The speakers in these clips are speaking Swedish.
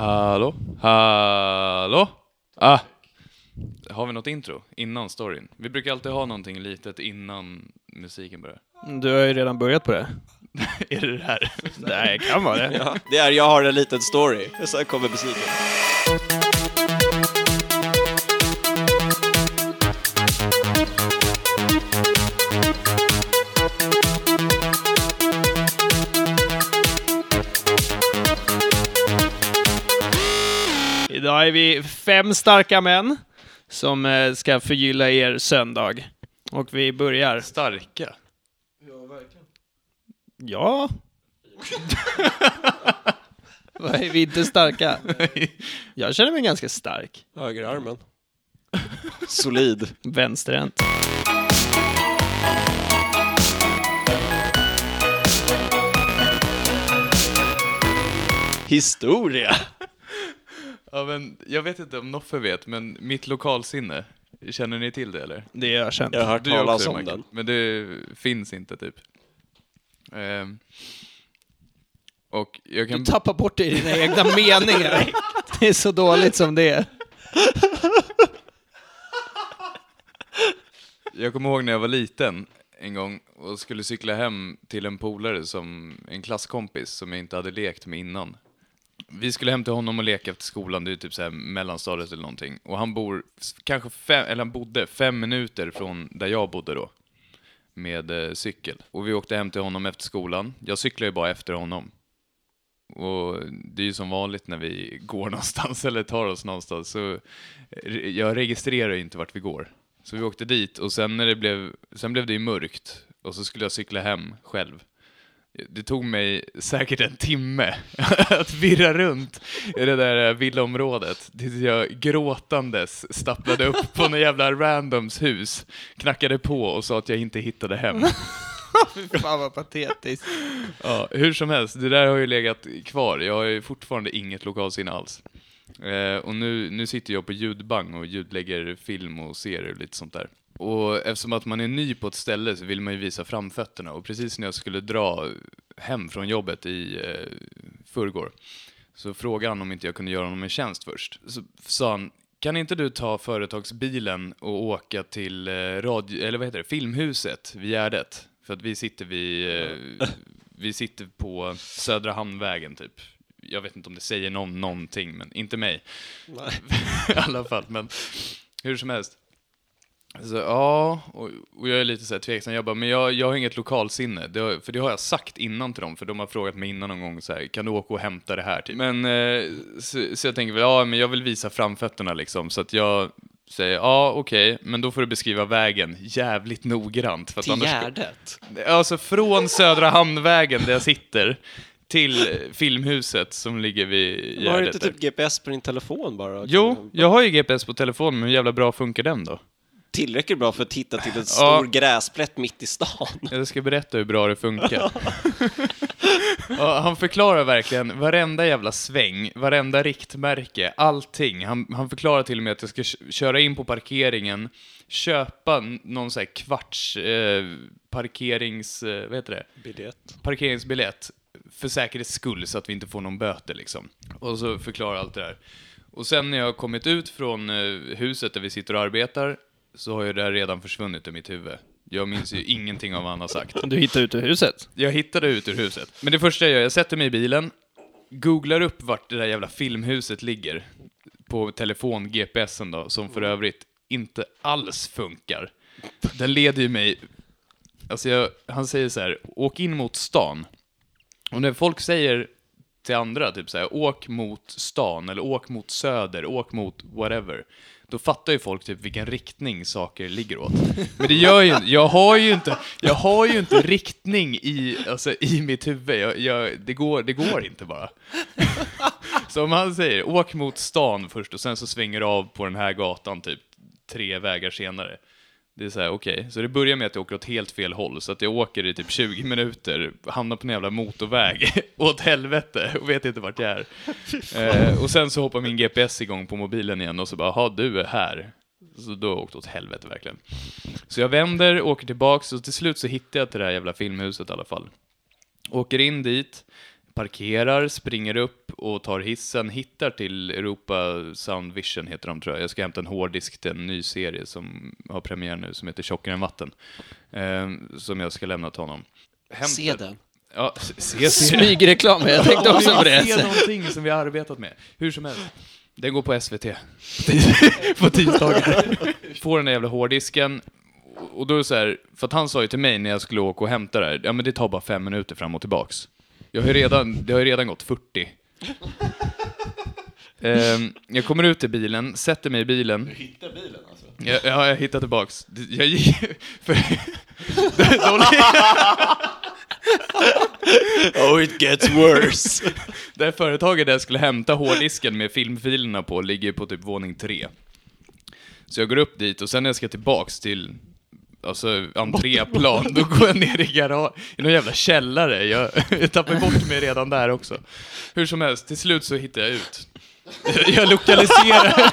Hallå? Hallå? Ah! Har vi något intro innan storyn? Vi brukar alltid ha någonting litet innan musiken börjar. Du har ju redan börjat på det. är det det här? Nej, det kan vara det. Ja, det är jag har en liten story, sen kommer musiken. Idag är vi fem starka män som eh, ska förgylla er söndag. Och vi börjar. Starka. Ja. Vad är vi inte starka? Jag känner mig ganska stark. Högerarmen. Solid. Vänsterhänt. Historia. Ja, men jag vet inte om Noffe vet, men mitt lokalsinne, känner ni till det eller? Det är jag känt. Jag har hört Du talas också det, om Michael. den. Men det finns inte typ. Ehm. Och jag Du kan... tappar bort det i dina egna meningar. Det är så dåligt som det är. Jag kommer ihåg när jag var liten en gång och skulle cykla hem till en polare som en klasskompis som jag inte hade lekt med innan. Vi skulle hem till honom och leka efter skolan, det är typ så här mellanstadiet eller någonting. Och han bor kanske fem, eller han bodde fem minuter från där jag bodde då. Med eh, cykel. Och vi åkte hem till honom efter skolan. Jag cyklar ju bara efter honom. Och det är ju som vanligt när vi går någonstans eller tar oss någonstans så eh, jag registrerar ju inte vart vi går. Så vi åkte dit och sen när det blev, sen blev det ju mörkt och så skulle jag cykla hem själv. Det tog mig säkert en timme att virra runt i det där villaområdet tills jag gråtandes stapplade upp på någon jävla randoms hus, knackade på och sa att jag inte hittade hem. Fy fan vad patetiskt. Ja, hur som helst, det där har ju legat kvar. Jag har ju fortfarande inget lokalsinne alls. Eh, och nu, nu sitter jag på ljudbang och ljudlägger film och serier och lite sånt där. Och eftersom att man är ny på ett ställe så vill man ju visa framfötterna. Och precis när jag skulle dra hem från jobbet i eh, förrgår så frågade han om inte jag kunde göra honom en tjänst först. Så sa han, kan inte du ta företagsbilen och åka till eh, radio, eller vad heter det, Filmhuset vid Gärdet? För att vi sitter vid, eh, vi sitter på Södra Hamnvägen typ. Jag vet inte om det säger någon någonting, men inte mig Nej. i alla fall. Men hur som helst. Så, ja, och, och jag är lite så här tveksam. Jag bara, men jag, jag har inget lokalsinne. Det har, för det har jag sagt innan till dem, för de har frågat mig innan någon gång så här, kan du åka och hämta det här? Typ. Men, eh, så, så jag tänker väl, ja, men jag vill visa framfötterna liksom, så att jag säger, ja, okej, men då får du beskriva vägen jävligt noggrant. För att Till annars- Gärdet. Alltså från Södra Hamnvägen där jag sitter till Filmhuset som ligger vid Har du Gärdet. inte typ GPS på din telefon bara? Jo, jag har ju GPS på telefonen, men hur jävla bra funkar den då? Tillräckligt bra för att titta till en Ja. stor gräsplätt mitt i stan. Jag ska berätta hur bra det funkar. ja, han förklarar verkligen varenda jävla sväng, varenda riktmärke, allting. Han, han förklarar till och med att jag ska kö- köra in på parkeringen, köpa någon sån här kvarts eh, parkerings... Eh, vad heter det? Biljett. parkeringsbiljett för säkerhets skull så att vi inte får någon böter liksom. Och så förklarar allt det där. Och sen när jag har kommit ut från eh, huset där vi sitter och arbetar så har ju det här redan försvunnit ur mitt huvud. Jag minns ju ingenting av vad han har sagt. Du hittar ut ur huset. Jag hittade ut ur huset. Men det första jag gör, jag sätter mig i bilen, googlar upp vart det där jävla filmhuset ligger. På telefon-GPSen då, som för övrigt inte alls funkar. Den leder ju mig... Alltså jag, han säger så här, åk in mot stan. Och när folk säger till andra, typ så här, åk mot stan, eller åk mot söder, åk mot whatever. Då fattar ju folk typ vilken riktning saker ligger åt. Men det gör ju inte, jag har ju inte, jag har ju inte riktning i, alltså, i mitt huvud. Jag, jag, det, går, det går inte bara. Så om han säger, åk mot stan först och sen så svänger du av på den här gatan typ tre vägar senare. Det är så här, okej. Så det börjar med att jag åker åt helt fel håll, så att jag åker i typ 20 minuter, hamnar på en jävla motorväg, åt helvete, och vet inte vart jag är. Eh, och sen så hoppar min GPS igång på mobilen igen och så bara, ha du är här. Så då har jag åkt åt helvete verkligen. Så jag vänder, åker tillbaks och till slut så hittar jag till det här jävla filmhuset i alla fall. Åker in dit, parkerar, springer upp och tar hissen, hittar till Europa Sound Vision heter de tror jag. Jag ska hämta en hårddisk till en ny serie som har premiär nu som heter Tjockare än vatten. Eh, som jag ska lämna till honom. Hämtar- Se den. Ja, se, se, se. Smygreklam, jag tänkte också på Se det. någonting som vi har arbetat med. Hur som helst. Den går på SVT. på tisdagar. Får den där jävla hårddisken. Och då är det så här, för att han sa ju till mig när jag skulle åka och hämta det här, ja men det tar bara fem minuter fram och tillbaks. Jag har ju redan, det har ju redan gått 40. Ehm, jag kommer ut till bilen, sätter mig i bilen. Du hittar bilen alltså? Ja, ja jag hittar tillbaks. Jag gick... För, Oh, it gets worse. Det här företaget där jag skulle hämta hårddisken med filmfilerna på ligger på typ våning tre. Så jag går upp dit och sen när jag ska tillbaks till alltså entréplan, då går jag ner i garage, i någon jävla källare. Jag, jag tappar bort mig redan där också. Hur som helst, till slut så hittar jag ut. Jag, jag lokaliserar...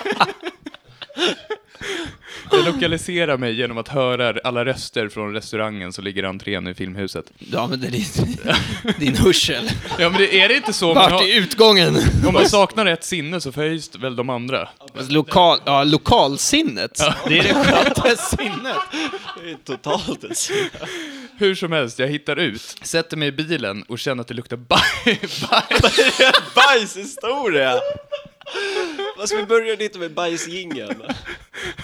Jag lokaliserar mig genom att höra alla röster från restaurangen som ligger i entrén i filmhuset. Du använder din, din hörsel. Ja men det, är det inte så? Vart har, är utgången? om man saknar ett sinne så förhöjs väl de andra? Lokal, ja, lokalsinnet. Det är det sjätte sinnet. Det är totalt ett Hur som helst, jag hittar ut, sätter mig i bilen och känner att det luktar baj. bajs. bajshistoria! Vad ska vi börja lite med bajsjingeln?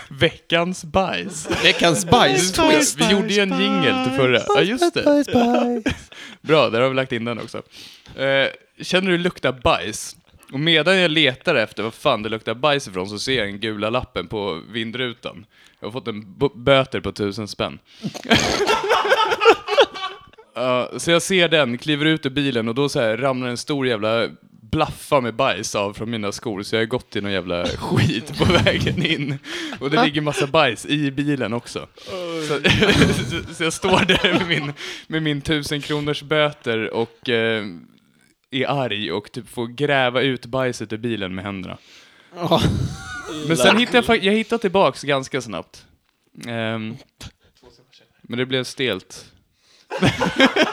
Veckans bajs. Veckans bajs. Vi gjorde ju en jingle till förra. Ja, just det. Bra, där har vi lagt in den också. Eh, känner du luktar bajs? Och medan jag letar efter vad fan det luktar bajs ifrån så ser jag den gula lappen på vindrutan. Jag har fått en böter på tusen spänn. Ja, så jag ser den, kliver ut ur bilen och då så här ramlar en stor jävla blaffa med bajs av från mina skor, så jag har gått i någon jävla skit på vägen in. Och det ligger massa bajs i bilen också. Så, så, jag står där med min, med min tusen kronors böter och eh, är arg och typ får gräva ut bajset ur bilen med händerna. Men sen hittade jag, jag hittade tillbaks ganska snabbt. Ehm, men det blev stelt.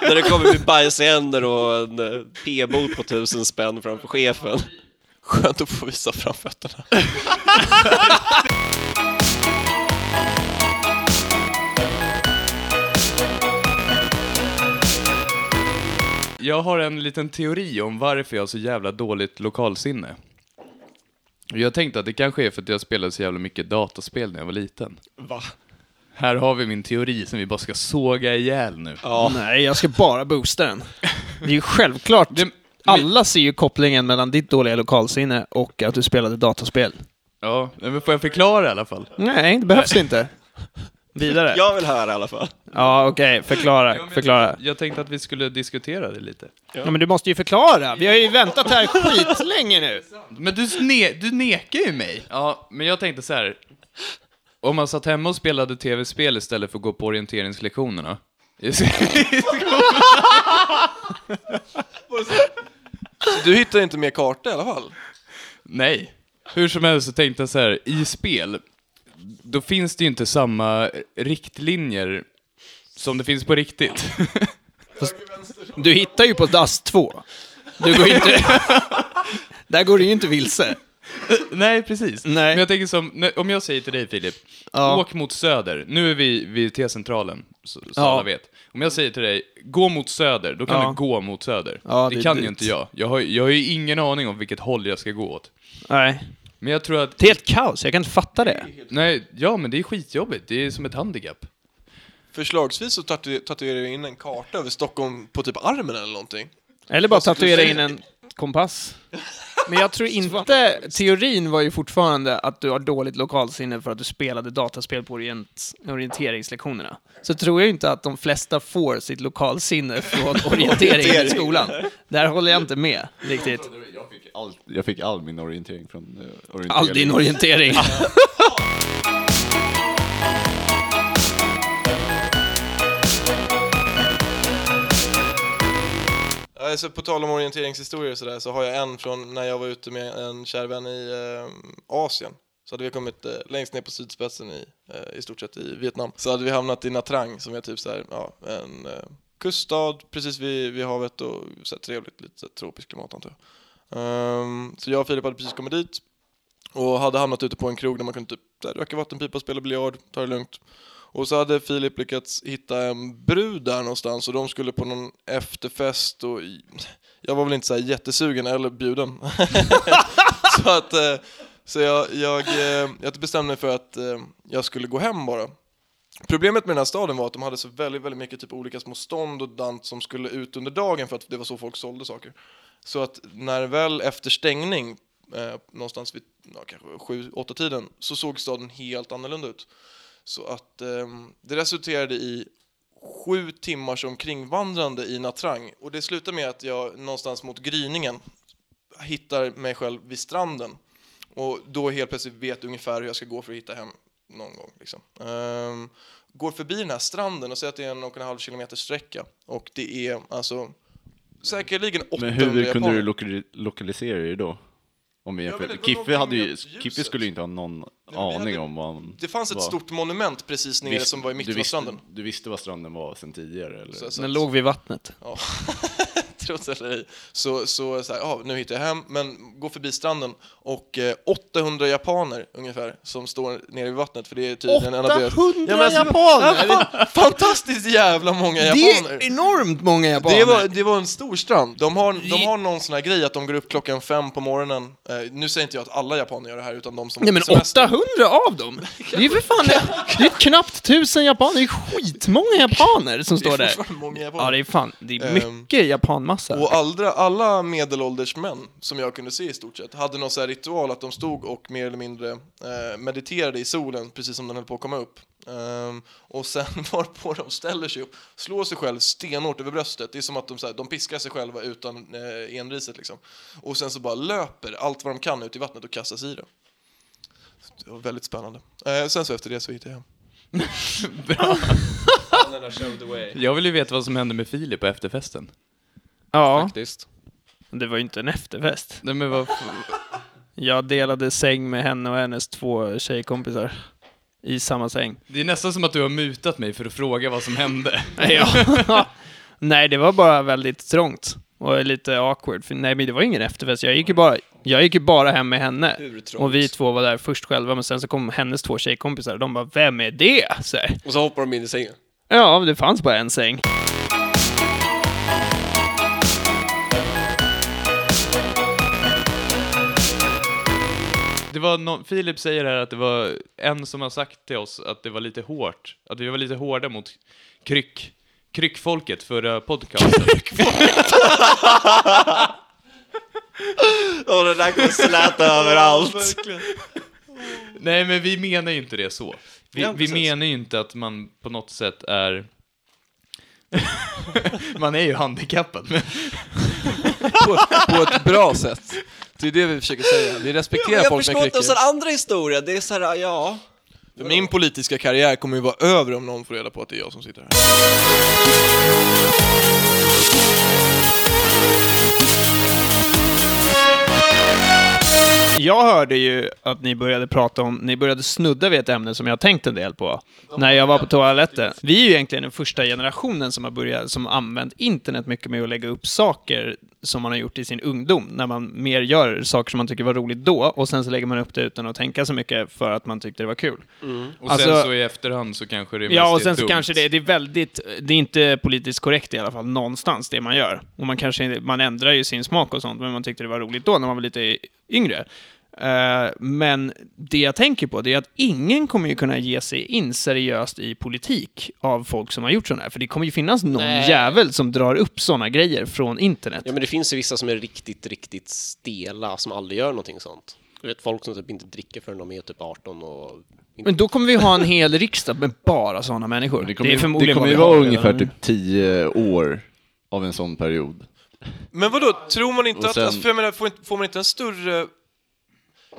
När det kommer med bajshänder och en eh, p-bot på tusen spänn framför chefen. Skönt att få visa framfötterna. Jag har en liten teori om varför jag har så jävla dåligt lokalsinne. Jag tänkte att det kanske är för att jag spelade så jävla mycket dataspel när jag var liten. Va? Här har vi min teori som vi bara ska såga ihjäl nu. Ja. Nej, jag ska bara boosta den. Det är ju självklart. Det, Alla ser ju kopplingen mellan ditt dåliga lokalsinne och att du spelade dataspel. ja, men får jag förklara i alla fall? Nej, det behövs inte. Vidare. Ja, Jag vill höra i alla fall. okej. Förklara. Förklara. Jag tänkte att vi skulle diskutera det lite. Ja, men du måste ju förklara. Vi har ju väntat här skitlänge nu. Men du, ne du nekar ju mig. Ja, men jag tänkte så här. Om man satt hemma och spelade tv-spel istället för att gå på orienteringslektionerna. Du hittar inte mer karta i alla fall? Nej. Hur som helst så tänkte jag så här, i spel, då finns det ju inte samma riktlinjer som det finns på riktigt. Du hittar ju på DAS 2. Du går ju inte... Där går du ju inte vilse. Nej, precis. Nej. Men jag tänker som, om jag säger till dig Filip, Ja. åk mot söder. Nu är vi vid T-centralen, så, så Ja. alla vet. Om jag säger till dig, gå mot söder, då kan Ja. du gå mot söder. Ja, det, det kan ju dit. inte jag. Jag har, jag har ju ingen aning om vilket håll jag ska gå åt. Nej. Men jag tror att, Det är helt kaos, jag kan inte fatta det. nej, ja men det är skitjobbigt. Det är som ett handikapp. Förslagsvis så tatu- tatuerar du in en karta över Stockholm på typ armen eller någonting. Eller bara tatuera in en kompass. Men jag tror inte... Teorin var ju fortfarande att du har dåligt lokalsinne för att du spelade dataspel på orient, orienteringslektionerna. Så tror jag inte att de flesta får sitt lokalsinne från orientering i skolan. Där håller jag inte med riktigt. Jag fick all, jag fick all min orientering från uh, orientering. All din orientering. Alltså, på tal om orienteringshistorier och sådär, så har jag en från när jag var ute med en kär vän i eh, Asien. Så hade vi kommit eh, längst ner på sydspetsen i, eh, i stort sett i Vietnam. Så hade vi hamnat i Nha Trang som är typ så här, ja, en eh, kuststad precis vid, vid havet och så här, trevligt, lite så här, tropiskt klimat antar jag. Um, så jag och Filip hade precis kommit dit och hade hamnat ute på en krog där man kunde typ där, röka vattenpipa spela biljard, ta det lugnt. Och så hade Filip lyckats hitta en brud där någonstans och de skulle på någon efterfest och jag var väl inte så här jättesugen eller bjuden. så att, eh, så jag, jag, eh, jag bestämde mig för att eh, jag skulle gå hem bara. Problemet med den här staden var att de hade så väldigt, väldigt mycket typ olika små stånd och dant som skulle ut under dagen för att det var så folk sålde saker. Så att när väl efter stängning, eh, någonstans vid ja, kanske sju, åtta tiden, så såg staden helt annorlunda ut. Så att ehm, det resulterade i sju timmars omkringvandrande i Natrang och det slutade med att jag någonstans mot gryningen hittar mig själv vid stranden och då helt plötsligt vet ungefär hur jag ska gå för att hitta hem någon gång. Liksom. Ehm, går förbi den här stranden och ser att det är en och en halv kilometer sträcka och det är alltså säkerligen 800 Men hur kunde japaner. du lokali- lokalisera dig då? Om vi jämför. Kiffe, hade ju. Kiffe skulle ju inte ha någon aning hade- om vad han Det fanns ett var. stort monument precis nere Visst- som var i mitten du av visste, stranden. Du visste vad stranden var sedan tidigare eller? Så- så Den låg vid vattnet. Ja, trots eller ej. Så, så, så här, ja, nu hittar jag hem, men gå förbi stranden och eh, 800 japaner ungefär som står nere vid vattnet för det är tydligen en av deras... 800 Ja, men alltså, japaner! Ja, fan, fantastiskt jävla många Det japaner! är enormt många japaner. Det var, det var en stor strand. De har, de Det- har någon sån här grej att de går upp klockan fem på morgonen. Eh, nu säger inte jag att alla japaner gör det här, utan de som Nej men åker semester. 800 av dem! Det är ju för fan, det är knappt tusen japaner, det är skitmånga japaner som Det står är där. fortfarande många japaner. Ja, det är fan, det är Ehm, mycket japanmassa. Och alla, alla medelålders män som jag kunde se i stort sett hade någon så här ritual att de stod och mer eller mindre eh, mediterade i solen precis som den höll på att komma upp. Ehm, och sen varpå de ställer sig upp, slår sig själv stenhårt över bröstet. Det är som att de, så här, de piskar sig själva utan eh, enriset liksom. Och sen så bara löper allt vad de kan ut i vattnet och kastar sig i det. Det var väldigt spännande. Eh, sen så efter det så hittade jag hem. Bra. Jag vill ju veta vad som hände med Filip på efterfesten. Ja, Faktiskt. det var ju inte en efterfest. Nej men vad... Jag delade säng med henne och hennes två tjejkompisar. I samma säng. Det är nästan som att du har mutat mig för att fråga vad som hände. Ja. nej, det var bara väldigt trångt. Och lite awkward. För, nej, men det var ingen efterfest. Jag gick ju bara, jag gick ju bara hem med henne. Och vi två var där först själva, men sen så kom hennes två tjejkompisar och de bara ”Vem är det?” så här. Och så hoppar de in i sängen. Ja, det fanns bara en säng. Var no... Filip säger här att det var en som har sagt till oss att det var lite hårt. Att vi var lite hårda mot kryck... kryckfolket förra podcasten. Och det där kommer släta överallt. Nej, men vi menar ju inte det så. Vi, Ja, vi menar ju inte att man på något sätt är... man är ju handikappad, men... På, på ett bra sätt. Det är det vi försöker säga. Vi respekterar jag folk med förstår inte, och kryckor. andra historia, det är så här, ja. För min politiska karriär kommer ju vara över om någon får reda på att det är jag som sitter här. Jag hörde ju att ni började prata om, ni började snudda vid ett ämne som jag har tänkt en del på. När jag var på toaletten. Vi är ju egentligen den första generationen som har börjat, som använt internet mycket med att lägga upp saker som man har gjort i sin ungdom. När man mer gör saker som man tycker var roligt då, och sen så lägger man upp det utan att tänka så mycket för att man tyckte det var kul. Och Alltså- sen så i efterhand så kanske det Ja, mest och är sen så dumt. kanske det, det är väldigt, det är inte politiskt korrekt i alla fall, någonstans, det man gör. Och man kanske, man ändrar ju sin smak och sånt, men man tyckte det var roligt då, när man var lite yngre. Eh, men det jag tänker på, det är att ingen kommer ju kunna ge sig in seriöst i politik av folk som har gjort sådana här, för det kommer ju finnas någon Nej. jävel som drar upp sådana grejer från internet. Ja men det finns ju vissa som är riktigt, riktigt stela, som aldrig gör någonting sånt. Du vet, folk som typ inte dricker förrän de är typ 18 och... Men då kommer vi ha en hel riksdag med bara sådana människor. Det kommer, är ju- det förmodligen kommer ju vara ungefär typ 10 år av en sån period. Men vadå, tror man inte Och att, sen- alltså, för jag menar, får man inte en större...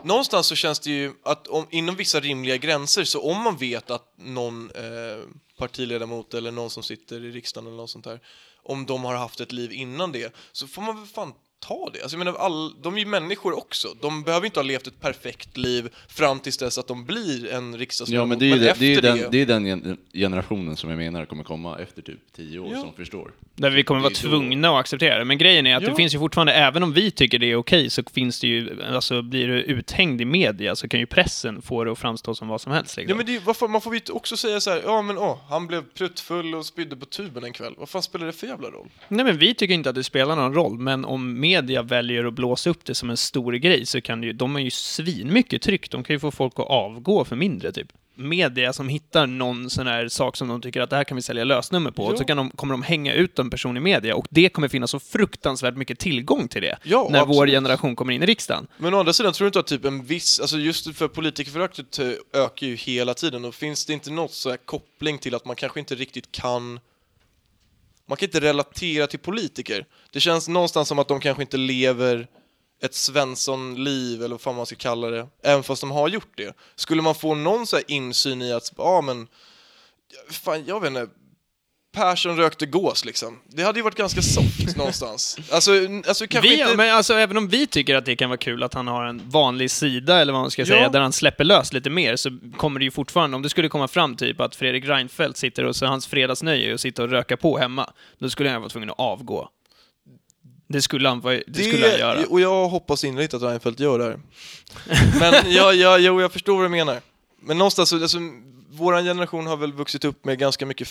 Någonstans så känns det ju att om, inom vissa rimliga gränser, så om man vet att någon eh, partiledamot eller någon som sitter i riksdagen eller något sånt här, om de har haft ett liv innan det, så får man väl fan ta det. Alltså, jag menar, all, de är ju människor också. De behöver inte ha levt ett perfekt liv fram tills dess att de blir en Ja, riksdagsledamot. men det är ju det, det, är den, det är den gen- generationen som jag menar kommer komma efter typ tio år Ja. som förstår. Där vi kommer vara då- tvungna att acceptera det. Men grejen är att Ja. det finns ju fortfarande, även om vi tycker det är okej, så finns det ju, alltså blir du uthängd i media så kan ju pressen få det att framstå som vad som helst. Liksom. Ja, men det, varför, man får ju också säga så här, ja men åh, han blev pruttfull och spydde på tuben en kväll. Vad fan spelar det för jävla roll? Nej, men vi tycker inte att det spelar någon roll, men om media väljer att blåsa upp det som en stor grej så kan ju, de har ju svinmycket tryck, de kan ju få folk att avgå för mindre typ. Media som hittar någon sån här sak som de tycker att det här kan vi sälja lösnummer på, Ja. så kan de, kommer de hänga ut en person i media och det kommer finnas så fruktansvärt mycket tillgång till det Ja, när vår absolut. generation kommer in i riksdagen. Men å andra sidan tror du inte att typ en viss, alltså just för politikerföraktet eh, ökar ju hela tiden och finns det inte något så här koppling till att man kanske inte riktigt kan man kan inte relatera till politiker. Det känns någonstans som att de kanske inte lever ett Svensson-liv, eller vad fan man ska kalla det, även fast de har gjort det. Skulle man få någon så här insyn i att, ja men, fan jag vet inte, Persson rökte gås liksom. Det hade ju varit ganska soft någonstans. Alltså, alltså kanske Vi, inte... men alltså, även om vi tycker att det kan vara kul att han har en vanlig sida, eller vad man ska Ja. säga, där han släpper lös lite mer, så kommer det ju fortfarande, om det skulle komma fram typ att Fredrik Reinfeldt sitter och så hans fredagsnöje är att sitta och röka på hemma, då skulle han vara tvungen att avgå. Det skulle han, vara- det skulle han göra. Och jag hoppas innerligt att Reinfeldt gör det här. Men ja, ja, jo, jag förstår vad du menar. Men någonstans, så- alltså, vår generation har väl vuxit upp med ganska mycket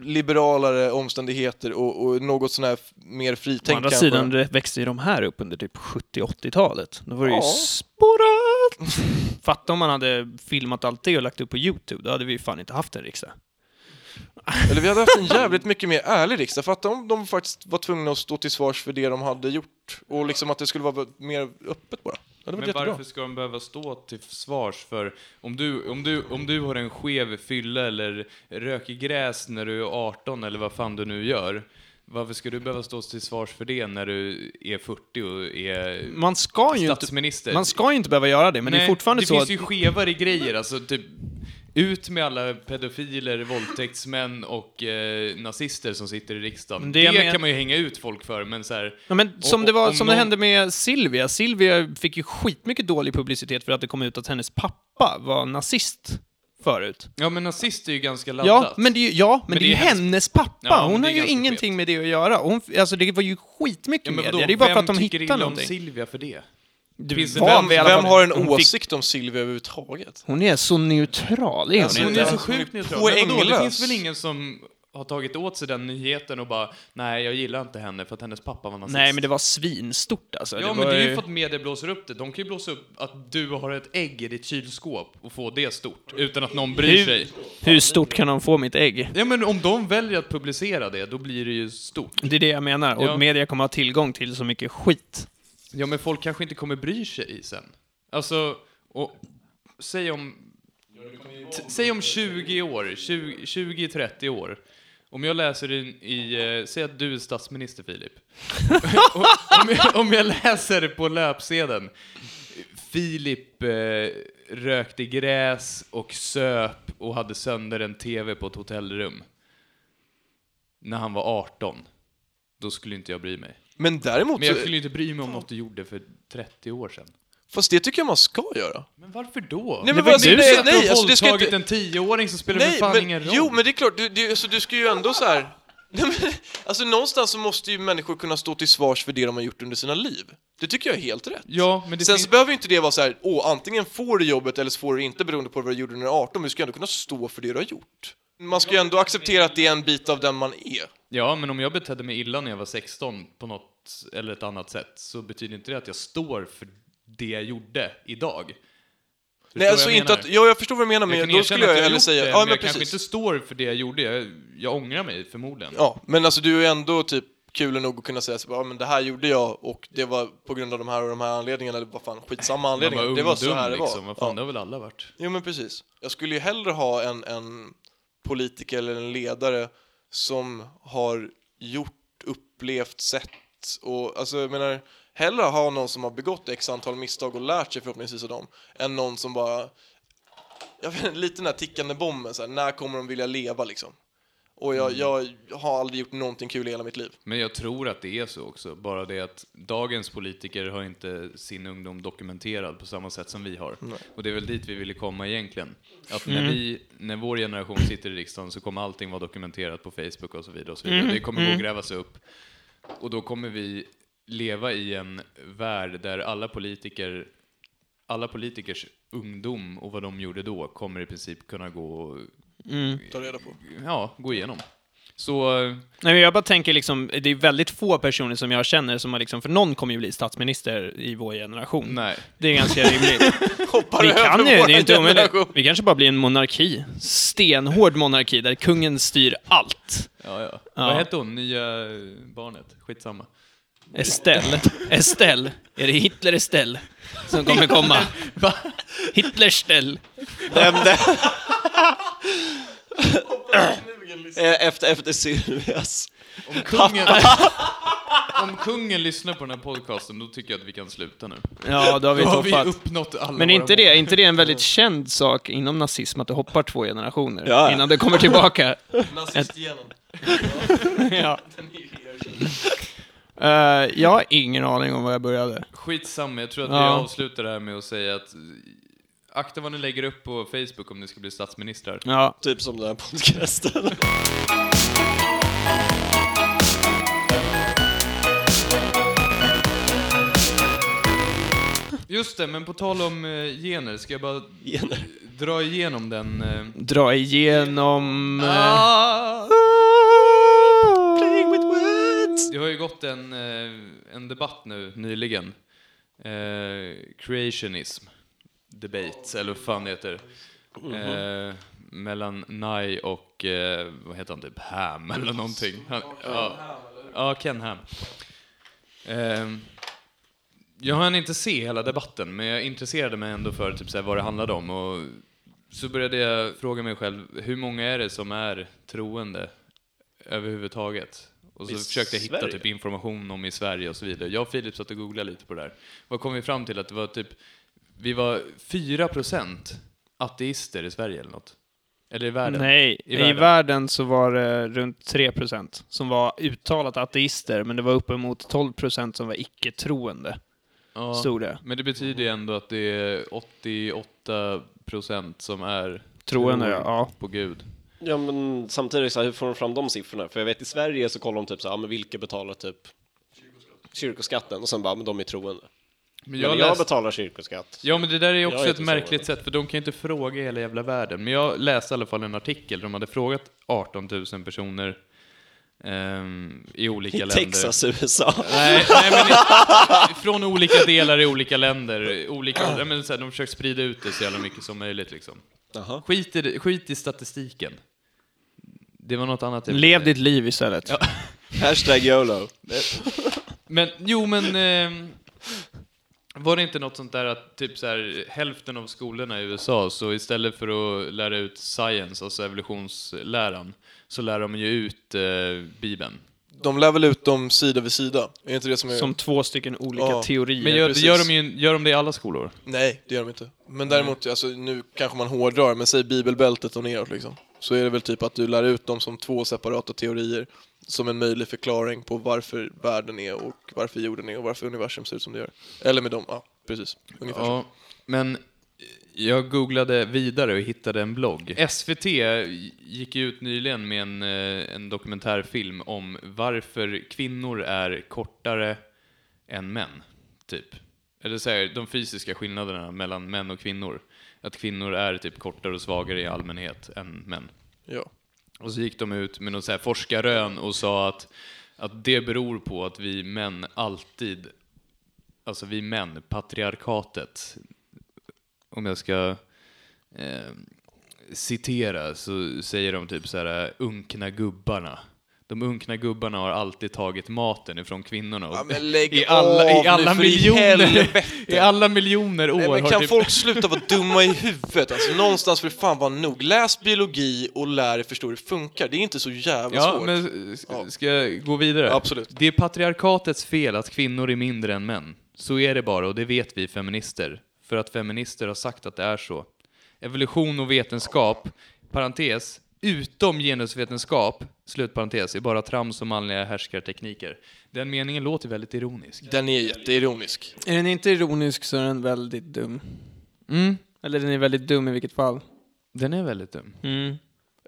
liberalare omständigheter och, och något sån här mer Å fritänk andra kanske. sidan det växte ju de här upp under typ 70-80-talet. Då var det ju Ja. spårat! Fatta om man hade filmat allt det och lagt upp på YouTube, då hade vi ju fan inte haft en riksdag. Eller vi hade haft en jävligt mycket mer ärlig riksdag. Fatta om de faktiskt var tvungna att stå till svars för det de hade gjort. Och liksom att det skulle vara mer öppet bara. Det varit Men jättebra. varför ska de behöva stå till svars för om du, om du, om du har en skev fylla eller röker gräs när du är 18 eller vad fan du nu gör? Varför ska du behöva stå till svars för det när du är 40 och är Man ska ju inte, statsminister? man ska ju inte behöva göra det, men det är fortfarande det så finns att ju skevare grejer, alltså typ ut med alla pedofiler, våldtäktsmän och eh, nazister som sitter i riksdagen. Det Det, men- kan man ju hänga ut folk för, men så här, Ja, men som Och- det, var, om som det någon- hände med Silvia. Silvia fick ju skitmycket dålig publicitet för att det kom ut att hennes pappa var nazist förut. Ja, men nazist är ju ganska laddat. Ja, men det är ju, ja, men Men det är ju det hennes- hennes pappa. Ja, Hon det har ju ingenting med det att göra. Hon, alltså det var ju skitmycket Ja, media. Det är bara för vem att de tycker hittar illa om någonting. Silvia för det? Vem, vem har en hon fick- åsikt om Silvia överhuvudtaget? Hon är så neutral, är hon Alltså, Hon inte? är så Hon är sjukt neutral. Vadå, det finns väl ingen som har tagit åt sig den nyheten och bara nej, jag gillar inte henne för att hennes pappa var nazist. Nej, men det var svinstort alltså. Ja, det men var det är ju- ju för att media blåser upp det. De kan ju blåsa upp att du har ett ägg i ditt kylskåp och få det stort, utan att någon bryr Hur- sig. Hur stort kan de få mitt ägg? Ja, men om de väljer att publicera det, då blir det ju stort. Det är det jag menar. Och Ja. media kommer ha tillgång till så mycket skit. Ja, men folk kanske inte kommer bry sig sen. Alltså, och säg om... T- säg om 20 år, 20-30 år. Om jag läser i, i eh, säg att du är statsminister Filip. och, om, jag, om jag läser på löpsedeln, Filip eh, rökte gräs och söp och hade sönder en TV på ett hotellrum. När han var 18. Då skulle inte jag bry mig. Men däremot, Men jag skulle inte bry mig om något du gjorde för 30 år sedan. fast det tycker jag man ska göra. Men varför då? Nej, men vad vad- du nej, nej, nej, alltså, det ska inte- en tioåring så spelar det Nej, fan men, ingen roll. jo, men det är klart, du, du, alltså, du ska ju ändå så här. Nej, men, alltså någonstans så måste ju människor kunna stå till svars för det de har gjort under sina liv. Det tycker jag är helt rätt. Ja, men det Sen så behöver ju inte det vara så här, åh, antingen får du jobbet eller så får du inte beroende på vad du gjorde när du är 18, men du ska ändå kunna stå för det du har gjort. Man ska ju ändå acceptera att det är en bit av den man är. Ja, men om jag betedde mig illa när jag var 16 på något eller ett annat sätt så betyder inte det att jag står för det jag gjorde idag. Förstår Nej, alltså jag inte att, ja, jag förstår vad du menar, Jag men kan då skulle jag jag gjort säga, det, ja men men jag kanske precis. inte står för det jag gjorde. Jag, jag ångrar mig förmodligen. Ja, men alltså du är ändå typ kul nog att kunna säga så, ja men det här gjorde jag och det var på grund av de här och de här anledningarna, eller vad fan, skitsamma anledningar. var ung det var så dum här det liksom. var. Vad fan, Ja. det har väl alla varit. Jo men precis. Jag skulle ju hellre ha en, en politiker eller en ledare som har gjort, upplevt, sett och alltså jag menar hellre ha någon som har begått x antal misstag och lärt sig förhoppningsvis av dem än någon som bara jag vet inte, lite den här tickande bomben så här, när kommer de vilja leva liksom? Och jag, jag har aldrig gjort någonting kul i hela mitt liv. Men jag tror att det är så också. Bara det att dagens politiker har inte sin ungdom dokumenterad på samma sätt som vi har. Och det är väl dit vi ville komma egentligen. Att när, vi, när vår generation sitter i riksdagen så kommer allting vara dokumenterat på Facebook och så vidare. Och så vidare. Det kommer gå att grävas upp. Och då kommer vi leva i en värld där alla politiker alla politikers ungdom och vad de gjorde då kommer i princip kunna gå, och- Ta reda på. ja, gå igenom. Så Nej, men jag bara tänker liksom, det är väldigt få personer som jag känner som har liksom, för någon kommer ju bli statsminister i vår generation. nej, Det är ganska rimligt. Hoppar Vi kan ju, det är inte omöjligt. Vi kanske bara blir en monarki. Stenhård monarki, där kungen styr allt. Ja, ja. Ja. Vad hette hon, nya barnet? Skitsamma. Estelle. Estelle. Är det Hitler Estelle som kommer komma? Hitler Stell. Vem det? Eh, efter, efter Sylvias. Om kungen, om kungen lyssnar på den här podcasten, då tycker jag att vi kan sluta nu. Ja, då har vi Då har vi uppnått alla Men våra inte mål. det, inte det en väldigt känd sak inom nazism, att det hoppar två generationer Ja. innan det kommer tillbaka? Nazistgenen. ja. Eh, jag har ingen aning om var jag började. Skitsamma, jag tror att vi Ja. avslutar det här med att säga att akta vad ni lägger upp på Facebook om ni ska bli statsministrar. Ja. Typ som den här podcasten. Just det, men på tal om eh, gener, ska jag bara Gener. dra igenom den... Eh, Dra igenom... eh, Ah. Playing with words. Det har ju gått en, eh, en debatt nu nyligen. Eh, creationism debates, eller vad fan det heter. Eh, mellan Nye och, eh, vad heter han, typ Ham eller någonting. Han, ja, ja, Ken Ham. Eh, jag hann inte se hela debatten, men jag intresserade mig ändå för typ, så vad det handlade om. Och så började jag fråga mig själv, hur många är det som är troende överhuvudtaget? Och så I försökte jag hitta Sverige? typ information om i Sverige och så vidare. Jag och Filip satt och googlade lite på det där. Vad kom vi fram till? Att det var typ, vi var 4% ateister i Sverige eller något. Eller i världen. Nej, I i världen. världen. så var det runt 3% som var uttalat ateister, men det var uppemot 12% som var icke-troende, Ja, stod det. men det betyder ju ändå att det är 88% som är Troende, ja. på Gud. Ja men samtidigt, så här, hur får de fram de siffrorna? För jag vet i Sverige så kollar de typ så här, men vilka betalar typ kyrkoskatten? Och sen bara, men de är troende. Men Men jag, jag, läste- betalar kyrkoskatt. Ja, men det där är Jag också är ett märkligt sätt, för de kan ju inte fråga hela jävla världen. Men jag läste i alla fall en artikel där de hade frågat 18 000 personer ehm, i olika I länder. Texas, USA. Nej, nej men i, från olika delar i olika länder. Olika, men så här, de försöker sprida ut det så jävla mycket som möjligt liksom. Jaha. Skit i, skit i statistiken. Det var något annat jag Lev ditt liv istället. Ja. Hashtag YOLO. Men, jo men... ehm, var det inte något sånt där att typ så här, hälften av skolorna i USA, så istället för att lära ut science, alltså evolutionsläran, så lär de ju ut eh, Bibeln. De lär väl ut dem sida vid sida? Är inte det som är... Som två stycken olika Ja. teorier. Men gör, precis. gör, de ju, gör de det i alla skolor? Nej, det gör de inte. Men däremot, alltså, nu kanske man hårdrar, men säg bibelbältet och neråt liksom. Så är det väl typ att du lär ut dem som två separata teorier som en möjlig förklaring på varför världen är och varför jorden är och varför universum ser ut som det gör. Eller med dem, ja precis. Ungefär så. Ja, men jag googlade vidare och hittade en blogg. SVT gick ut nyligen med en, eh, en dokumentärfilm om varför kvinnor är kortare än män, typ. Eller så här, de fysiska skillnaderna mellan män och kvinnor. Att kvinnor är typ kortare och svagare i allmänhet än män. Ja. Och så gick de ut med någon så här forskarrön och sa att, att det beror på att vi män alltid, alltså vi män, patriarkatet, om jag ska eh, citera så säger de typ så här eh, unkna gubbarna. De unkna gubbarna har alltid tagit maten ifrån kvinnorna. Ja, men lägg I alla, i av alla nu, i miljoner, i alla miljoner år Nej, men kan typ... folk sluta vara dumma i huvudet? Alltså någonstans för fan vara nog. Läs biologi och lär er förstå hur det funkar. Det är inte så jävla Ja, svårt. men ska jag gå vidare? Absolut. Det är patriarkatets fel att kvinnor är mindre än män. Så är det bara och det vet vi feminister. För att feminister har sagt att det är så. Evolution och vetenskap, parentes, utom genusvetenskap, slutparentes, är bara trams och manliga härskartekniker. Den meningen låter väldigt ironisk. Den är jätteironisk. Är den inte ironisk så är den väldigt dum. Mm, Eller den är väldigt dum i vilket fall. den är väldigt dum. Mm.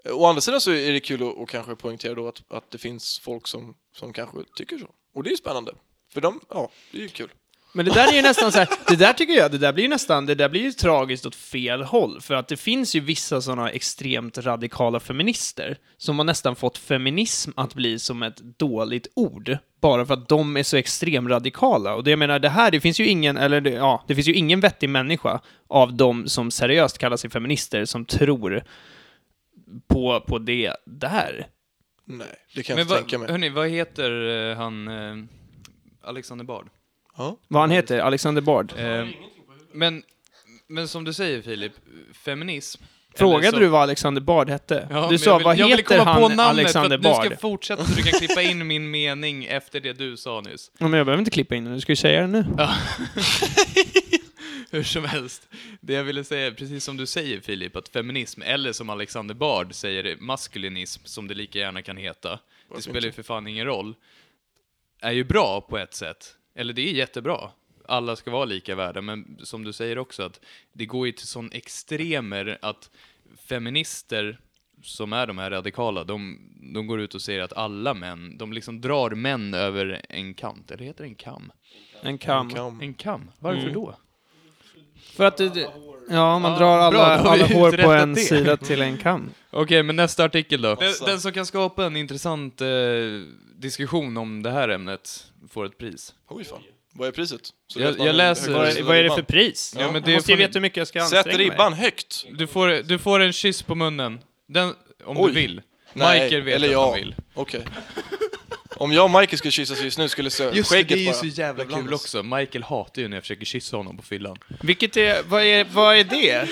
Å andra sidan så är det kul att, att kanske poängtera då att, att det finns folk som, som kanske tycker så. Och det är ju spännande. För de, ja, det är ju kul. Men det där är ju nästan så här, det där tycker jag, det där blir ju nästan, det där blir ju tragiskt åt fel håll. För att det finns ju vissa sådana extremt radikala feminister som har nästan fått feminism att bli som ett dåligt ord. Bara för att de är så extremt radikala. Och det jag menar, det här, det finns ju ingen, eller det- ja, det finns ju ingen vettig människa av de som seriöst kallar sig feminister som tror på, på det där. Nej, det kan jag Men inte vad, tänka mig. hörni, vad heter eh, han, eh, Alexander Bard? Ja. Vad han heter? Alexander Bard. Eh, men, men som du säger Filip, feminism. Frågade så- du vad Alexander Bard hette? Ja, du sa, jag vill, vad jag vill heter komma på han namnet Alexander för att Bard? du ska fortsätta så du kan klippa in min mening efter det du sa nyss. Ja, men jag behöver inte klippa in den, du ska ju säga det nu. Ja. Hur som helst. Det jag ville säga, precis som du säger Filip, att feminism, eller som Alexander Bard säger, maskulinism, som det lika gärna kan heta, det spelar ju för fan ingen roll, är ju bra på ett sätt. Eller det är jättebra. Alla ska vara lika värda, men som du säger också att det går ju till sån extremer att feminister som är de här radikala, de, de går ut och säger att alla män, de liksom drar män över en kant, eller heter det en kam? En kam. Kam. En kam? Varför Mm. då? För att det, det- ja, man Ja, drar bra, alla, då har vi alla hår på uträttat en det. sida till en kam. Okej, men nästa artikel då. Den, Massa. den som kan skapa en intressant eh, diskussion om det här ämnet får ett pris. Oj fan. Vad är priset? Så Jag- vet man jag hur läser- Vad är, vad är det för pris? Ja, men jag det måste ju får ni- veta hur mycket jag ska Sätt anstränga mig. ribban högt. Du får, du får en kyss på munnen. Den, om Oj. du vill. Nej, Michael vet eller att jag. han vill. Okej. Om jag och Michael skulle kyssas just nu skulle så Just det, skägget det är ju bara så jävla kul blandas. också. Michael hatar ju när jag försöker kyssa honom på fyllan. Vilket är, vad är, vad är det?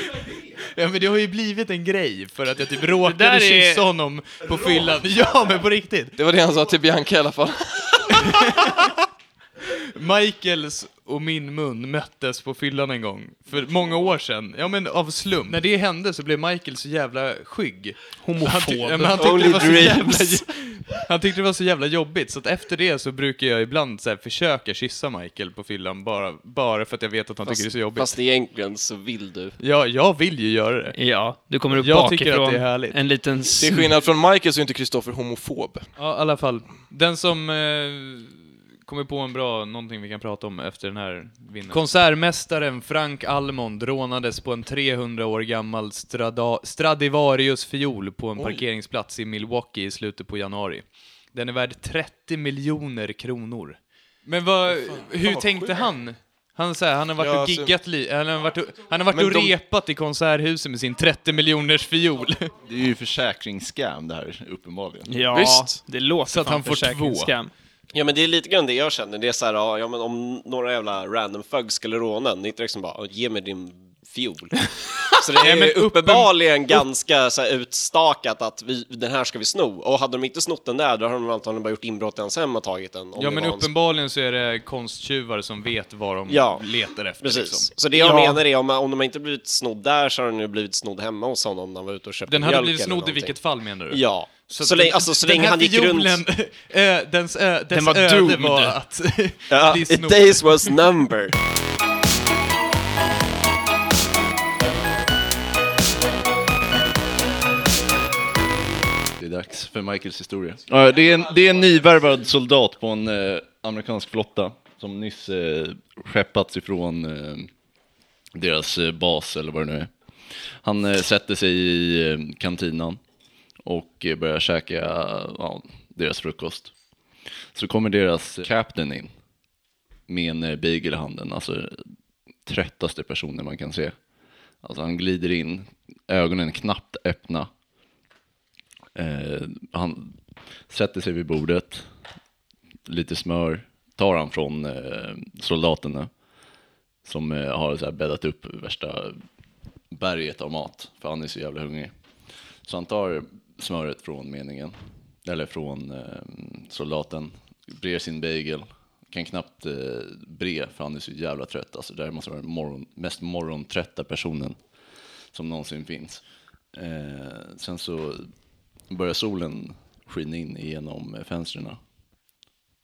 Ja men det har ju blivit en grej för att jag typ där råkade är- kyssa honom på fyllan. Ja men på riktigt! Det var det han sa till Bianca i alla fall. Michaels och min mun möttes på fyllan en gång, för många år sedan. Ja men av slump. När det hände så blev Michael så jävla skygg. Han, tyck, ja, men han, tyckte Only det var så jävla, dreams. han tyckte det var så jävla jobbigt, så att efter det så brukar jag ibland så här, försöka kyssa Michael på fyllan, bara, bara för att jag vet att han tycker det är så jobbigt. Fast egentligen så vill du. Ja, jag vill ju göra det. Ja, du kommer upp Jag tycker bakifrån. att det är härligt. En liten... Till skillnad från Michael så är inte Kristoffer homofob. Ja, i alla fall. Den som eh, kommer på en bra, någonting vi kan prata om efter den här vinner. Konsertmästaren Frank Almond rånades på en 300 år gammal Strada, Stradivarius-fiol på en Oj. parkeringsplats i Milwaukee i slutet på januari. Den är värd 30 miljoner kronor. Men vad, hur fan vad tänkte sjukt. han? Han, så här, han har varit Ja, och alltså- giggat li- han har varit och, han har varit Men och de- repat i Konserthuset med sin 30 miljoners fiol. Det är ju försäkringsscam det här, uppenbarligen. Ja, Visst. det låter Så att fan han får försäkringsskam. Ja men det är lite grann det jag känner. Det är så här, ja, men om några jävla random thugs skulle råna en, inte liksom bara ge mig din fiol. Så det är men ju uppen- uppenbarligen ganska så här, utstakat att vi, den här ska vi sno. Och hade de inte snott den där, då hade de antagligen bara gjort inbrott i hans hem och tagit den. Ja men uppenbarligen så är det konsttjuvar som vet vad de Ja, letar efter. Precis. Liksom. Så det jag Ja. menar är om, om de inte blivit snodd där så har den ju blivit snodd hemma hos honom när han var ute och köpte Den hade blivit snodd i vilket fall menar du? Ja. Så, Så, länge, den- alltså, så den länge han gick runt... fiolen, ö, dens, ö, dess var öde doomed. var att Ja, bli it snodd. days was numbered. Det är dags för Michaels historia. Ja, det, är en, det är en nyvärvad soldat på en eh, amerikansk flotta som nyss eh, skeppats ifrån eh, deras eh, bas eller vad det nu är. Han eh, sätter sig i eh, kantinan och börjar käka ja, deras frukost. Så kommer deras captain in med en eh, bagel i handen, alltså tröttaste personen man kan se. Alltså han glider in, ögonen knappt öppna. Eh, han sätter sig vid bordet, lite smör, tar han från eh, soldaterna som eh, har så här bäddat upp värsta berget av mat, för han är så jävla hungrig. Så han tar smöret från meningen, eller från eh, soldaten, brer sin bagel, kan knappt eh, bre för han är så jävla trött. Alltså det här måste vara den morgon, mest morgontrötta personen som någonsin finns. Eh, sen så börjar solen skina in genom fönstren.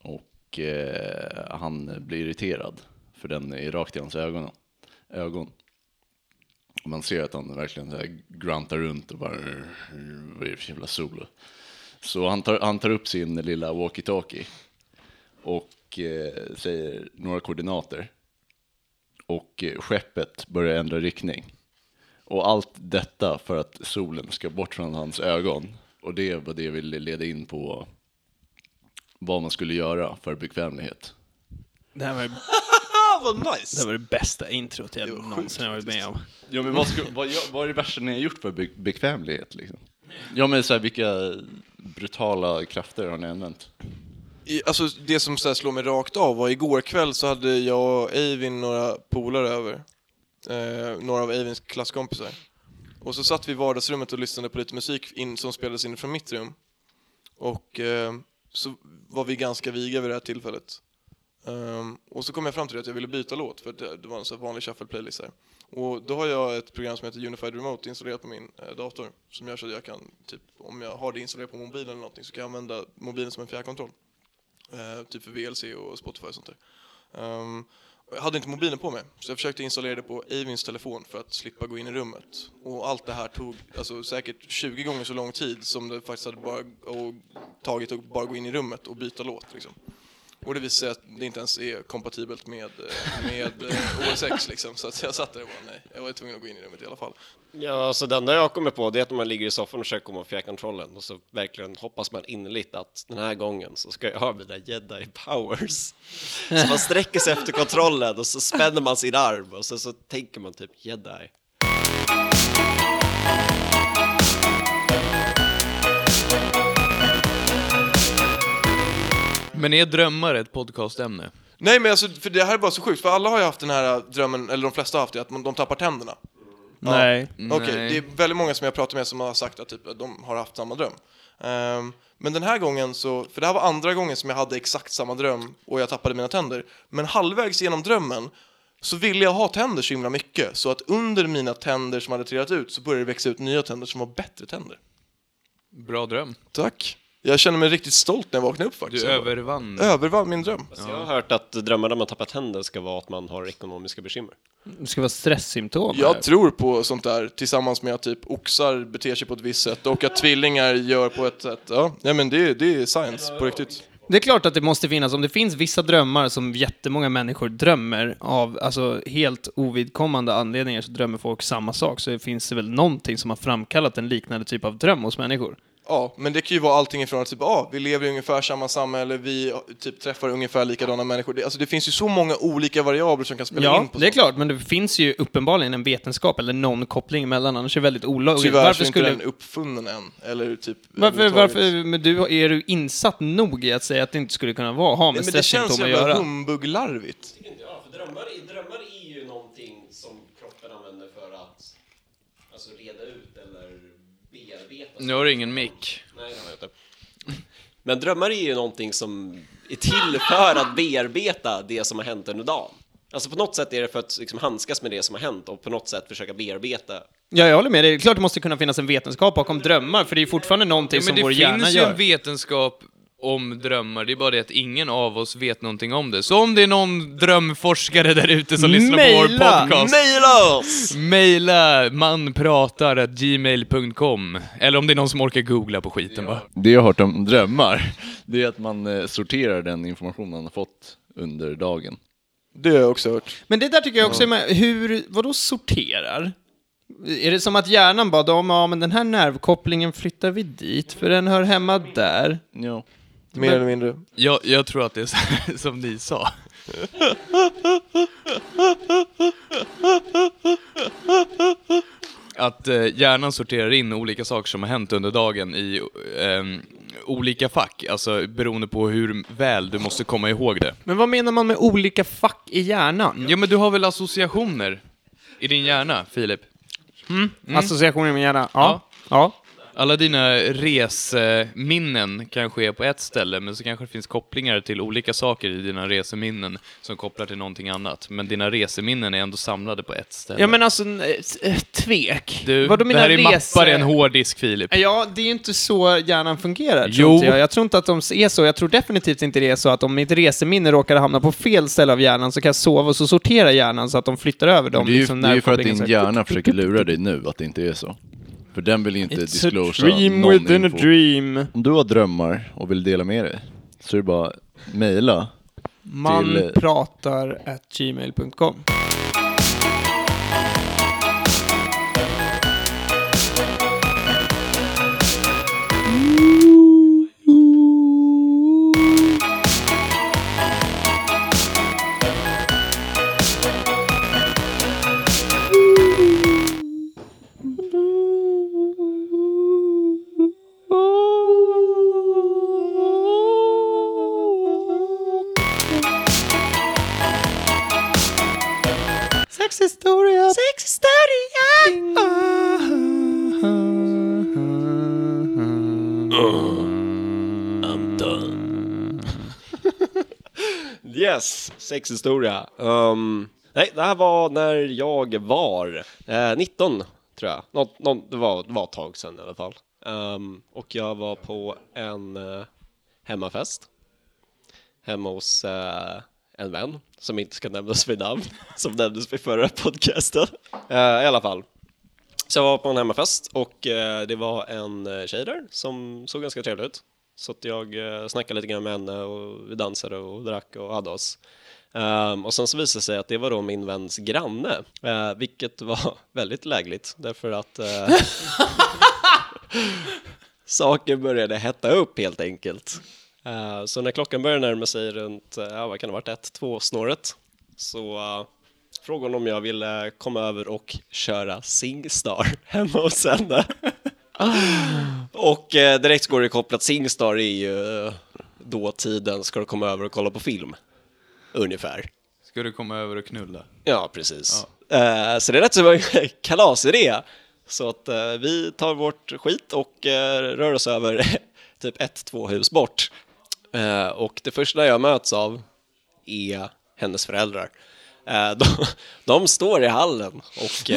Och eh, han blir irriterad, för den är rakt i hans ögon. ögon. Och man ser att han verkligen så här gruntar runt och bara, vad är det för jävla solo? Så han tar, han tar upp sin lilla walkie-talkie och eh, säger några koordinater. Och eh, skeppet börjar ändra riktning. Och allt detta för att solen ska bort från hans ögon. Och det var det jag ville leda in på vad man skulle göra för bekvämlighet. Det här var, vad det nice! här var det bästa introt jag någonsin har varit med om. Ja, men vad, ska, vad, vad är det värsta ni har gjort för be bekvämlighet? Liksom? Ja, men så här, vilka brutala krafter har ni använt? I, alltså det som så här slår mig rakt av var igår kväll så hade jag och Eivind några polare över. Eh, några av Eivinds klasskompisar. Och så satt vi i vardagsrummet och lyssnade på lite musik in, som spelades in från mitt rum. Och eh, så var vi ganska viga vid det här tillfället. Um, och så kom jag fram till att jag ville byta låt för att det, det var en så vanlig shuffle-playlist här. Och då har jag ett program som heter Unified Remote installerat på min eh, dator som gör så att jag kan, typ, om jag har det installerat på mobilen eller någonting så kan jag använda mobilen som en fjärrkontroll. Uh, typ för VLC och Spotify och sånt där. Um, jag hade inte mobilen på mig, så jag försökte installera det på Avins telefon för att slippa gå in i rummet. Och allt det här tog alltså, säkert 20 gånger så lång tid som det faktiskt hade bara, och tagit att bara gå in i rummet och byta låt. Liksom. Och det visade sig att det inte ens är kompatibelt med, eh, med eh, OS X liksom. Så att jag satt där och bara nej, jag var tvungen att gå in i rummet i alla fall. Ja, så det enda jag kommer på det är att man ligger i soffan och försöker komma och fjärrkontrollen och så verkligen hoppas man innerligt att den här gången så ska jag ha mina jedi powers. Så man sträcker sig efter kontrollen och så spänner man sin arm och så, så tänker man typ jedi. Men är drömmar ett podcastämne? Nej men alltså, för det här är bara så sjukt, för alla har ju haft den här drömmen, eller de flesta har haft det, att man, de tappar tänderna. Nej. Okej, Nej. det är väldigt många som jag pratar med som har sagt att typ, de har haft samma dröm. Ehm, men den här gången så, för det här var andra gången som jag hade exakt samma dröm och jag tappade mina tänder. Men halvvägs genom drömmen så ville jag ha tänder så himla mycket så att under mina tänder som hade trillat ut så började det växa ut nya tänder som var bättre tänder. Bra dröm. Tack. Jag känner mig riktigt stolt när jag vaknade upp Du faktiskt. övervann. Övervann min dröm. Så jag har hört att drömmar där man tappar tänder ska vara att man har ekonomiska bekymmer. Det ska vara stresssymptom. här. Jag tror på sånt där tillsammans med att typ oxar beter sig på ett visst sätt och att tvillingar gör på ett sätt. Ja, nej, men det, det är science på riktigt. Det är klart att det måste finnas, om det finns vissa drömmar som jättemånga människor drömmer av, alltså helt ovidkommande anledningar så drömmer folk samma sak, så finns det väl någonting som har framkallat en liknande typ av dröm hos människor. Ja, men det kan ju vara allting ifrån att typ, ah, vi lever i ungefär samma samhälle, vi typ träffar ungefär likadana människor. Det, alltså, det finns ju så många olika variabler som kan spela Ja, in på det är klart, men det finns ju uppenbarligen en vetenskap eller någon koppling emellan, annars är det väldigt olagligt. Tyvärr Varför så är skulle... inte den uppfunnen än. Eller typ Varför, varför, men du, är du insatt nog i att säga att det inte skulle kunna vara, ha med Nej, men det känns att jävla göra? humbuglarvigt. Ja, för drömmar, drömmar är ju någonting som kroppen använder för att alltså, reda ut eller bearbeta. Nu har du ingen mick. Nej, det har jag inte. Men drömmar är ju någonting som är till för att bearbeta det som har hänt under dagen. Alltså på något sätt är det för att liksom handskas med det som har hänt och på något sätt försöka bearbeta. Ja, jag håller med. Det är klart det måste kunna finnas en vetenskap bakom drömmar, för det är fortfarande någonting Ja, men som det vår hjärna finns ju gör. en vetenskap om drömmar, det är bara det att ingen av oss vet någonting om det. Så om det är någon drömforskare där ute som lyssnar på vår Maila! podcast, Maila oss! mejla manpratar.gmail.com. Eller om det är någon som orkar googla på skiten bara. Det jag har hört om drömmar, det är att man eh, sorterar den information man har fått under dagen. Det har jag också hört. Men det där tycker jag också är med, hur, vadå sorterar? Är det som att hjärnan bara, ja men den här nervkopplingen flyttar vi dit, för den hör hemma där. Ja. Mer eller mindre. Jag, jag tror att det är så här, som ni sa. Att eh, hjärnan sorterar in olika saker som har hänt under dagen i ehm, olika fack, alltså beroende på hur väl du måste komma ihåg det. Men vad menar man med olika fack i hjärnan? Ja, men du har väl associationer i din hjärna, Filip? Associationer med hjärnan? Ja. ja. Alla dina reseminnen kanske är på ett ställe, men så kanske det finns kopplingar till olika saker i dina reseminnen som kopplar till någonting annat. Men dina reseminnen är ändå samlade på ett ställe. Ja men alltså, n- eh, tvek. du, Vadå det mina här är resor? mappar i en hårddisk, Filip. Ja, det är ju inte så hjärnan fungerar, tror Jo. inte jag. Jag tror inte att de är så. Jag tror definitivt inte det är så att om mitt reseminne råkar hamna på fel ställe av hjärnan så kan jag sova och så sorterar hjärnan så att de flyttar över dem. det är ju, liksom, det är ju för att din hjärna försöker lura dig nu att det inte är så. För den vill inte It's a disclosa dream någon within info. a dream. Om du har drömmar och vill dela med dig, så är det bara mejla. Till- pratar sexhistoria. Um, nej, det här var när jag var eh, 19, tror jag. Något, något, det, var, det var ett tag sedan i alla fall. Um, och jag var på en eh, hemmafest. Hemma hos eh, en vän, som inte ska nämnas vid namn, som nämndes vid förra podcasten. Uh, I alla fall. Så jag var på en hemmafest och eh, det var en eh, tjej där som såg ganska trevlig ut. Så att jag eh, snackade lite grann med henne och vi dansade och drack och hade oss. Um, och sen så visade det sig att det var då min väns granne, uh, vilket var väldigt lägligt därför att uh, saker började hetta upp helt enkelt. Uh, så när klockan började närma sig runt, eh, ja vad kan det ha varit, ett, två snåret så uh, frågade hon om jag ville komma över och köra Singstar hemma hos henne. Och eh, direkt går det kopplat, Singstar är ju dåtiden, ska du komma över och kolla på film? Ungefär. Ska du komma över och knulla? Ja, precis. Eh, så det lät som en kalasidé. Så att eh, vi tar vårt skit och eh, rör oss över typ ett, två hus bort. Och det första jag möts av är hennes föräldrar. De, de står i hallen och,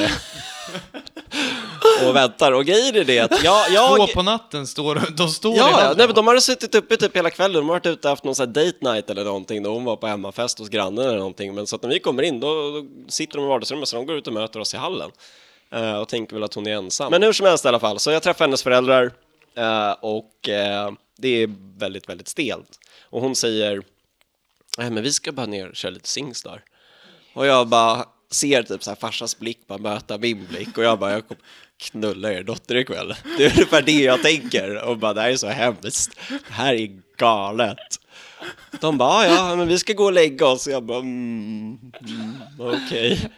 och väntar. Och grejen är det att jag... jag Två på natten står de står i Ja, ja. Nej, men de hade suttit uppe typ hela kvällen, de har varit ute och haft någon sån här date night eller någonting då hon var på hemmafest hos grannen eller någonting. Men så att när vi kommer in då, då sitter de i vardagsrummet så de går ut och möter oss i hallen. Eh, och tänker väl att hon är ensam. Men hur som helst i alla fall, så jag träffar hennes föräldrar eh, och eh, det är väldigt, väldigt stelt. Och hon säger, nej men vi ska bara ner och köra lite Singstar. Och jag bara ser typ så här farsans blick bara möta min blick och jag bara, jag kommer knulla er dotter ikväll. Det är ungefär det jag tänker och bara, det här är så hemskt. Det här är galet. De bara, "Ja, men vi ska gå och lägga oss. Jag bara, mm, mm, okej.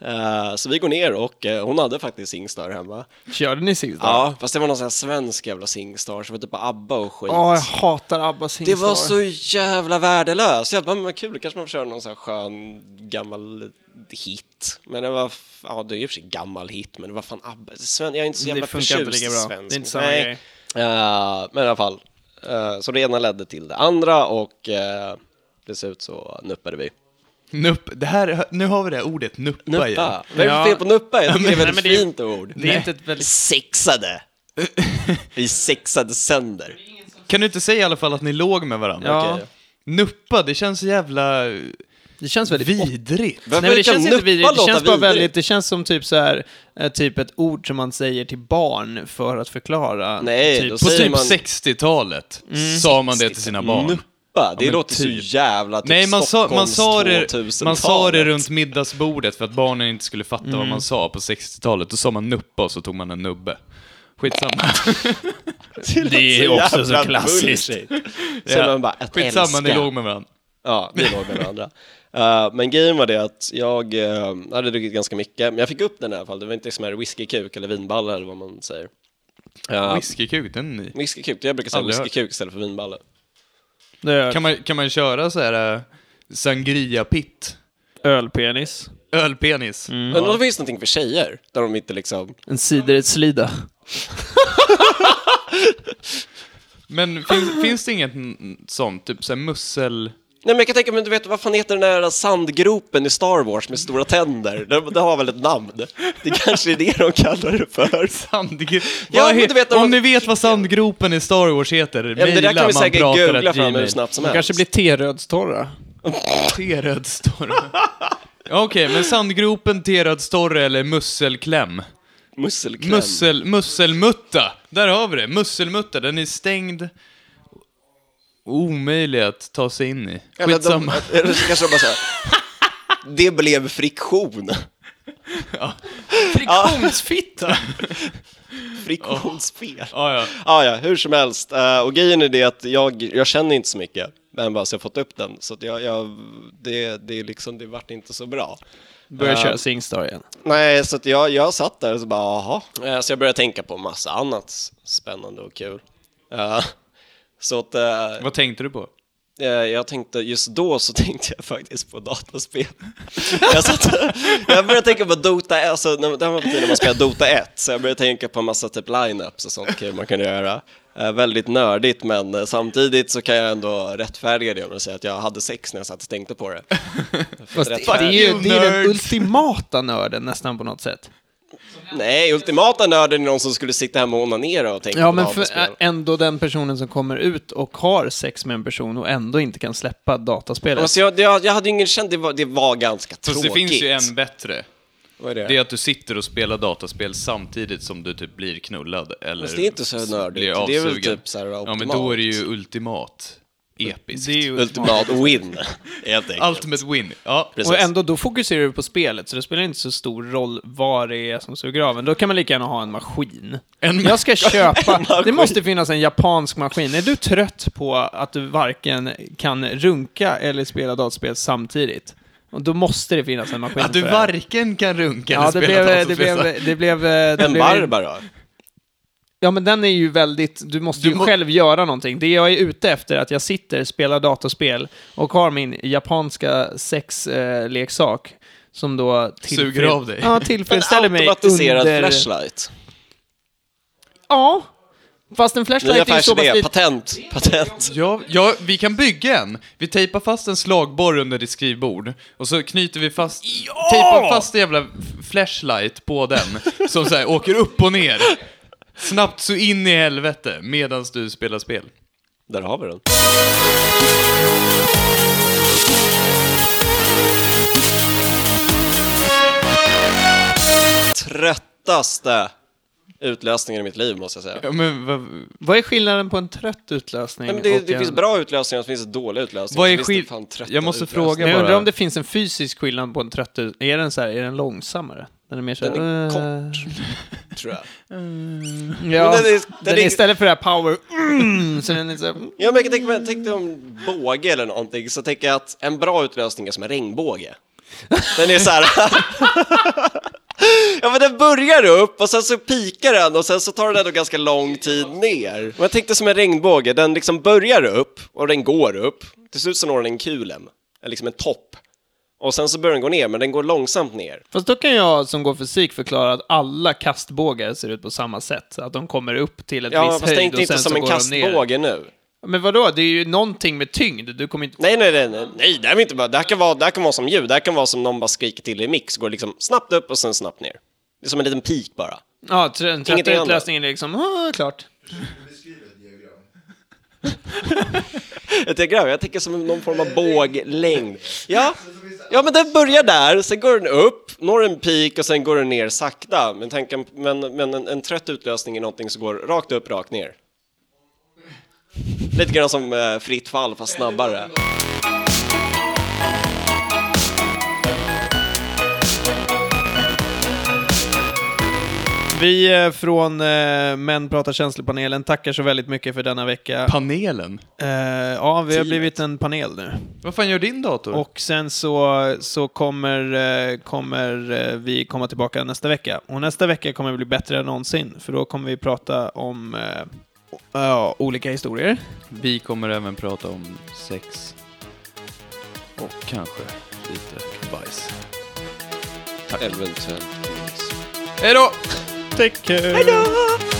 Eh, så vi går ner och eh, hon hade faktiskt Singstar hemma. Körde ni Singstar? Ja, fast det var någon sån här svensk jävla Singstar som var typ ABBA och skit. Åh, jag hatar ABBA Det Singstar. var så jävla värdelöst. Jag bara, men kul, kanske man får köra någon sån här skön gammal hit. Men det var, ja det är och för sig gammal hit, men det var fan ABBA. Sven, jag är inte så jävla Det förtjust i svensk. Det är inte samma Nej. grej. Eh, men i alla fall, så det ena ledde till det andra och uh, till slut så nuppade vi. Nupp, det här, nu har vi det här ordet nuppa, igen. Nuppa? Vad är det Ja. fel på nuppa? Jag tycker det är ett Nej, väldigt fint ord. Det är inte ett väldigt... Sexade! Vi sexade sönder. Kan du inte säga i alla fall att ni låg med varandra? Ja. Okej. Nuppa, det känns så jävla Det känns väldigt... vidrigt. Nej men det känns inte nuppa vidrigt, det känns bara vidrigt? väldigt, det känns som typ så här, eh, typ ett ord som man säger till barn för att förklara. Nej, typ, då På säger typ man- 60-talet sa man det till sina barn. Nuppa, det men låter typ. så jävla typ Nej, man sa, man, sa det, 2000-talet. man sa det runt middagsbordet för att barnen inte skulle fatta vad man sa på 60-talet. Då sa man nuppa och så tog man en nubbe. Skitsamma. Det är också så klassiskt. Så Ja. man bara, att Skitsamma, ni älska. låg med varandra. Ja, vi låg med varandra. Eh, men grejen var det att jag eh, hade druckit ganska mycket, men jag fick upp den i alla fall. Det var inte som här whiskykuk eller vinballe eller vad man säger. Uh, Whiskykuk, den är ny. Whiskykuk, jag brukar säga whiskykuk istället för vinballe. Det Kan man, kan man köra så här äh, sangria-pitt? Ölpenis. Ölpenis? Men då finns det någonting för tjejer, där de inte liksom... En ciderslida. Men finns, finns det inget mm, sånt, typ såhär mussel... Nej men jag kan tänka mig, du vet vad fan heter den där sandgropen i Star Wars med stora tänder? Det, det har väl ett namn? Det kanske är det de kallar det för. Sandgro... Ja, men du vet, om de- ni vet vad sandgropen i Star Wars heter, Ja, men det där kan vi säkert googla fram hur snabbt som De helst. kanske blir T-rödstorra. T-rödstorre. Okej, men sandgropen, T-rödstorre eller musselkläm? Musselkläm. Mussel, musselmutta! Där har vi det, musselmutta. Den är stängd. Omöjlig att ta sig in i. Eller de, Skitsamma. eller så kanske de bara såhär, det blev friktion. Friktionsfitta! Friktionsspel. Ja, ja. Ah, ja, hur som helst. Eh, och grejen är det att jag, jag känner inte så mycket, men bara så jag fått upp den. Så att jag, jag, det, det, är liksom, det vart inte så bra. Börjar Ja. köra Singstar igen. Nej, så att jag, jag satt där och så bara, jaha. Eh, Så jag började tänka på massa annat spännande och kul. Eh, Så att eh, Vad tänkte du på? eh, jag tänkte, just då så tänkte jag faktiskt på dataspel. jag, satt, jag började tänka på Dota, alltså när, det här var på tiden när man spelade Dota 1, så jag började tänka på massa typ lineups och sånt kul man kunde göra. Eh, väldigt nördigt, men eh, samtidigt så kan jag ändå rättfärdiga det och säga att jag hade sex när jag satt och tänkte på det. Fast det, det är ju you, det är den ultimata nörden nästan på något sätt. Nej, ultimata nörden är någon som skulle sitta hemma och onanera och tänka Ja, på men för dataspel. ändå den personen som kommer ut och har sex med en person och ändå inte kan släppa dataspelet. Alltså jag, jag, jag hade ju ingen känt, det var, det var ganska Fast tråkigt. det finns ju en bättre. Vad är det? Det är att du sitter och spelar dataspel samtidigt som du typ blir knullad eller Fast det är inte så nördigt. Det är väl avsugen. typ så här Ja, men då är det ju ultimat. Episkt. det är ju Ultimat win, helt enkelt. Ultimate win. Ja, Precis. Och ändå, då fokuserar du på spelet, så det spelar inte så stor roll vad det är som suger av en. Då kan man lika gärna ha en maskin. En Jag ska köpa... Det måste finnas en japansk maskin. Är du trött på att du varken kan runka eller spela dataspel samtidigt? Och då måste det finnas en maskin Att du varken kan runka Ja, eller det spela blev, det blev, det blev... Det En blev Barbara. Ja, men den är ju väldigt... Du måste ju Du må- själv göra någonting. Det jag är ute efter är att jag sitter, spelar dataspel och har min japanska sexleksak som då... Suger av dig. Ja, En tillfredsställer mig automatiserad under... flashlight. Ja. Fast en flashlight är ju så pass lite... patent, patent. Ja, ja, vi kan bygga en. Vi tejpar fast en slagborr under ditt skrivbord och så knyter vi fast, tejpar fast en jävla flashlight på den som så här åker upp och ner. Snabbt så in i helvete medans du spelar spel. Där har vi den. Tröttaste utlösningen i mitt liv, måste jag säga. Ja, men vad, Vad är skillnaden på en trött utlösning Nej, men det, och det en... finns bra utlösningar och det finns dåliga utlösningar. Vad är så finns det skill- Jag måste utlösningar. fråga Men jag undrar bara. om det finns en fysisk skillnad på en trött ut... Är den så här, är den långsammare? Den är mer så. Den är kort, tror jag. Ja, Men den är- den är istället för det här power... Mm, så den är så här, Ja, men jag tänka mig, tänk dig om båge eller någonting, så tänker jag att en bra utlösning är som en regnbåge. Den är så här... ja, men den börjar upp och sen så pikar den och sen så tar den ändå ganska lång tid ner. Men jag tänkte som en regnbåge, den liksom börjar upp och den går upp. Till slut så når den en kulem, eller liksom en topp. Och sen så börjar den gå ner, men den går långsamt ner. Fast då kan jag som går fysik förklara att alla kastbågar ser ut på samma sätt. Att de kommer upp till ett Ja, visst fast höjd tänk och sen inte som så en går de ner. kastbåge nu. Men vadå? Det är ju någonting med tyngd. Du kommer inte... Nej, nej, nej, nej, nej, det här är inte bara, det här kan vara, det här kan vara som ljud, det här kan vara som någon bara skriker till i mix, går liksom snabbt upp och sen snabbt ner. Det är som en liten pik bara. Ja, tr- en Ingenting trötta annat. utlösningen är liksom... Ah, klart. jag tänker, jag tänker som någon form av båglängd. Ja, ja men den börjar där, sen går den upp, når en peak och sen går den ner sakta. Men, tanken, men, men en, en trött utlösning är någonting som går rakt upp, rakt ner. Lite grann som eh, fritt fall, fast snabbare. Vi eh, från eh, Män pratar känslopanelen tackar så väldigt mycket för denna vecka. Panelen? Eh, ja, vi har blivit en panel nu. Vad fan gör din dator? Och sen så, så kommer, eh, kommer eh, vi komma tillbaka nästa vecka. Och nästa vecka kommer bli bättre än någonsin, för då kommer vi prata om eh, ja, olika historier. Vi kommer även prata om sex. Och kanske lite bajs. Eventuellt. Hej då! Tack. Hej då.